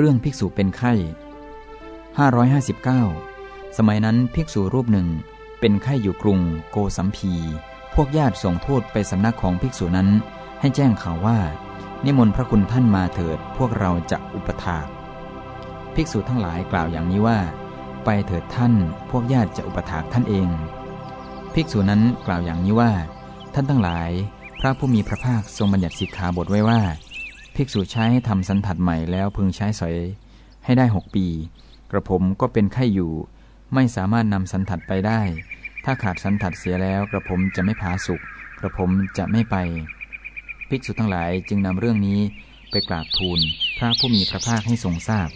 เรื่องภิกษุเป็นไข้ 559 สมัยนั้นภิกษุรูปหนึ่ง เป็นไข้อยู่กรุงโกสัมพี พวกญาติส่งทูตไปสำนักของภิกษุนั้น ให้แจ้งข่าวว่า นิมนต์พระคุณท่านมาเถิด พวกเราจะอุปถาก ภิกษุทั้งหลายกล่าวอย่างนี้ว่า ไปเถิดท่าน พวกญาติจะอุปถากท่านเอง ภิกษุนั้นกล่าวอย่างนี้ว่า ท่านทั้งหลาย พระผู้มีพระภาคทรงบัญญัติสิกขาบทไว้ว่า ภิกษุใช้ให้ทำสันทัดใหม่แล้วพึงใช้สอยให้ได้หกปี กระผมก็เป็นไข้อยู่ ไม่สามารถนำสันทัดไปได้ ถ้าขาดสันทัดเสียแล้วกระผมจะไม่ผาสุกกระผมจะไม่ไป ภิกษุทั้งหลายจึงนำเรื่องนี้ไปกราบทูลพระผู้มีพระภาคให้ทรงทราบ